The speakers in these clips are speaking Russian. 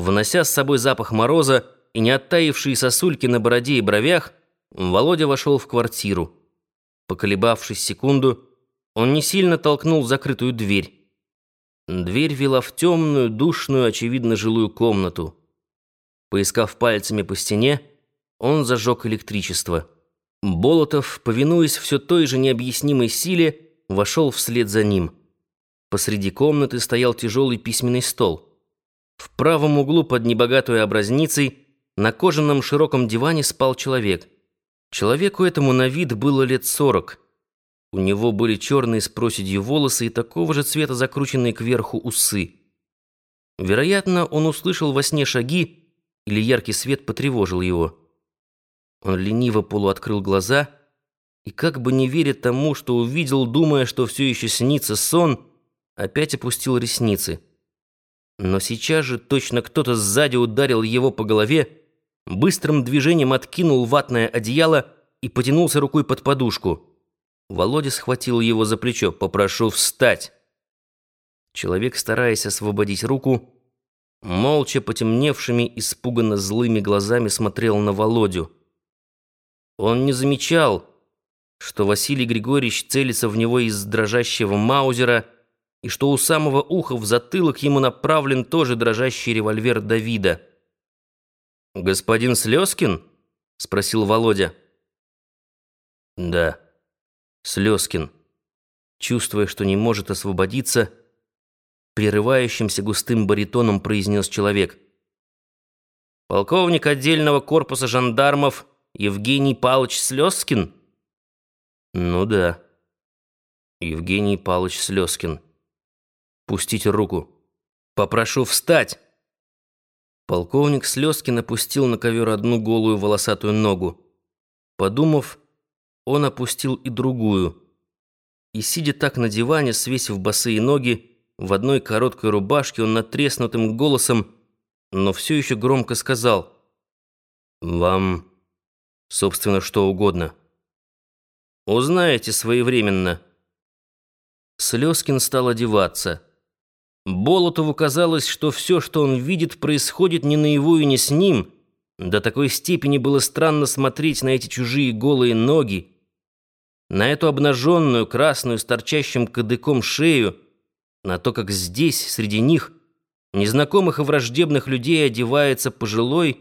Внося с собой запах мороза и не оттаившие сосульки на бороде и бровях, Володя вошел в квартиру. Поколебавшись секунду, он не сильно толкнул закрытую дверь. Дверь вела в темную, душную, очевидно, жилую комнату. Поискав пальцами по стене, он зажег электричество. Болотов, повинуясь все той же необъяснимой силе, вошел вслед за ним. Посреди комнаты стоял тяжелый письменный стол. В правом углу под небогатой образницей на кожаном широком диване спал человек. Человеку этому на вид было лет сорок. У него были черные с проседью волосы и такого же цвета закрученные кверху усы. Вероятно, он услышал во сне шаги, или яркий свет потревожил его. Он лениво полуоткрыл глаза и, как бы не веря тому, что увидел, думая, что все еще снится сон, опять опустил ресницы. Но сейчас же точно кто-то сзади ударил его по голове, быстрым движением откинул ватное одеяло и потянулся рукой под подушку. Володя схватил его за плечо. «Попрошу встать!» Человек, стараясь освободить руку, молча потемневшими, испуганно злыми глазами смотрел на Володю. Он не замечал, что Василий Григорьевич целится в него из дрожащего маузера и что у самого уха в затылок ему направлен тоже дрожащий револьвер Давида. «Господин Слезкин?» — спросил Володя. «Да». Слезкин, чувствуя, что не может освободиться, прерывающимся густым баритоном произнес человек. «Полковник отдельного корпуса жандармов Евгений Павлович Слезкин?» «Ну да, Евгений Павлович Слезкин. Пустите руку. Попрошу встать!» Полковник Слезкин опустил на ковер одну голую волосатую ногу. Подумав, он опустил и другую. И, сидя так на диване, свесив босые ноги, в одной короткой рубашке, он натреснутым голосом, но все еще громко сказал «Вам, собственно, что угодно. Узнаете своевременно». Слезкин стал одеваться. Болотову казалось, что все, что он видит, происходит не наяву и не с ним. До такой степени было странно смотреть на эти чужие голые ноги, на эту обнаженную, красную, с торчащим кадыком шею, на то, как здесь, среди них, незнакомых и враждебных людей одевается пожилой,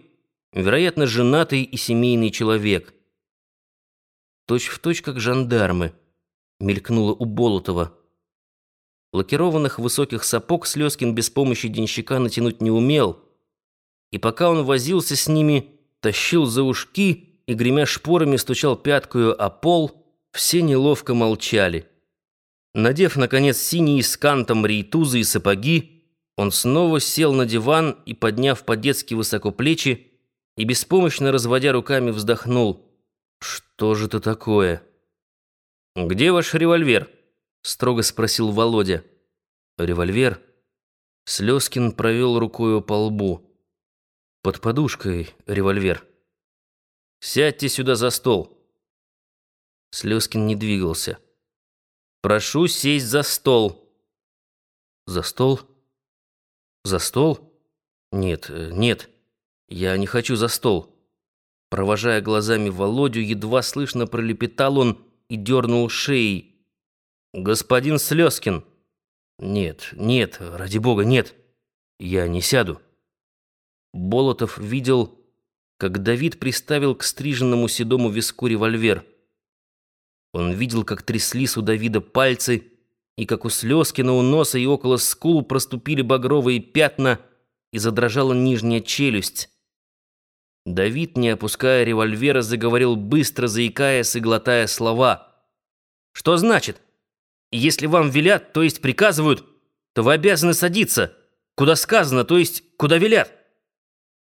вероятно, женатый и семейный человек. Точь в точь, как жандармы, мелькнуло у Болотова. Лакированных высоких сапог Слезкин без помощи денщика натянуть не умел, и пока он возился с ними, тащил за ушки и, гремя шпорами, стучал пяткою о пол — все неловко молчали. Надев, наконец, синие с кантом рейтузы и сапоги, он снова сел на диван и, подняв по-детски высоко плечи, и беспомощно разводя руками вздохнул. «Что же это такое?» «Где ваш револьвер?» — строго спросил Володя. «Револьвер?» Слезкин провел рукою по лбу. «Под подушкой револьвер». «Сядьте сюда за стол». Слезкин не двигался. «Прошу сесть за стол». «За стол? За стол? Нет, э, нет, я не хочу за стол». Провожая глазами Володю, едва слышно пролепетал он и дернул шеей. «Господин Слезкин!» «Нет, нет, ради бога, нет, я не сяду». Болотов видел, как Давид приставил к стриженному седому виску револьвер – он видел, как тряслись у Давида пальцы, и как у Слезкина у носа и около скул проступили багровые пятна, и задрожала нижняя челюсть. Давид, не опуская револьвера, заговорил быстро, заикаясь и глотая слова. «Что значит? Если вам велят, то есть приказывают, то вы обязаны садиться. Куда сказано, то есть куда велят?»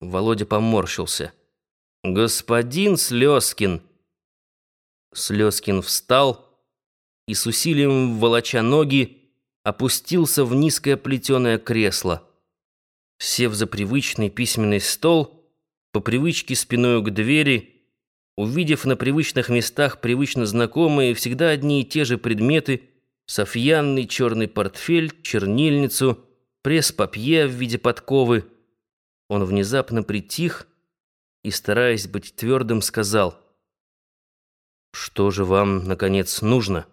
Володя поморщился. «Господин Слезкин», Слезкин встал и с усилием, волоча ноги, опустился в низкое плетеное кресло. Сев за привычный письменный стол, по привычке спиною к двери, увидев на привычных местах привычно знакомые, всегда одни и те же предметы, софьянный черный портфель, чернильницу, пресс-папье в виде подковы — Он внезапно притих и, стараясь быть твердым, сказал, «Что же вам, наконец, нужно?»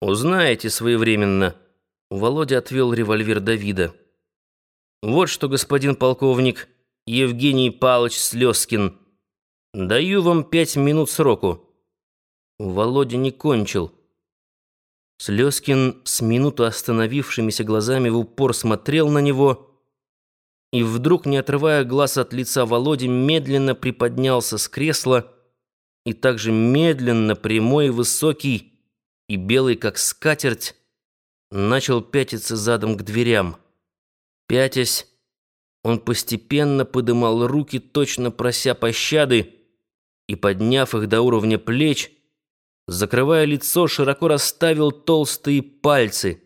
«Узнаете своевременно». Володя отвел револьвер Давида. «Вот что, господин полковник, Евгений Павлович Слезкин, даю вам пять минут сроку». Володя не кончил. Слезкин с минуту остановившимися глазами в упор смотрел на него и вдруг, не отрывая глаз от лица Володи, медленно приподнялся с кресла и также медленно, прямой, высокий и белый, как скатерть, начал пятиться задом к дверям. Пятясь, он постепенно подымал руки, точно прося пощады, и, подняв их до уровня плеч, закрывая лицо, широко расставил толстые пальцы —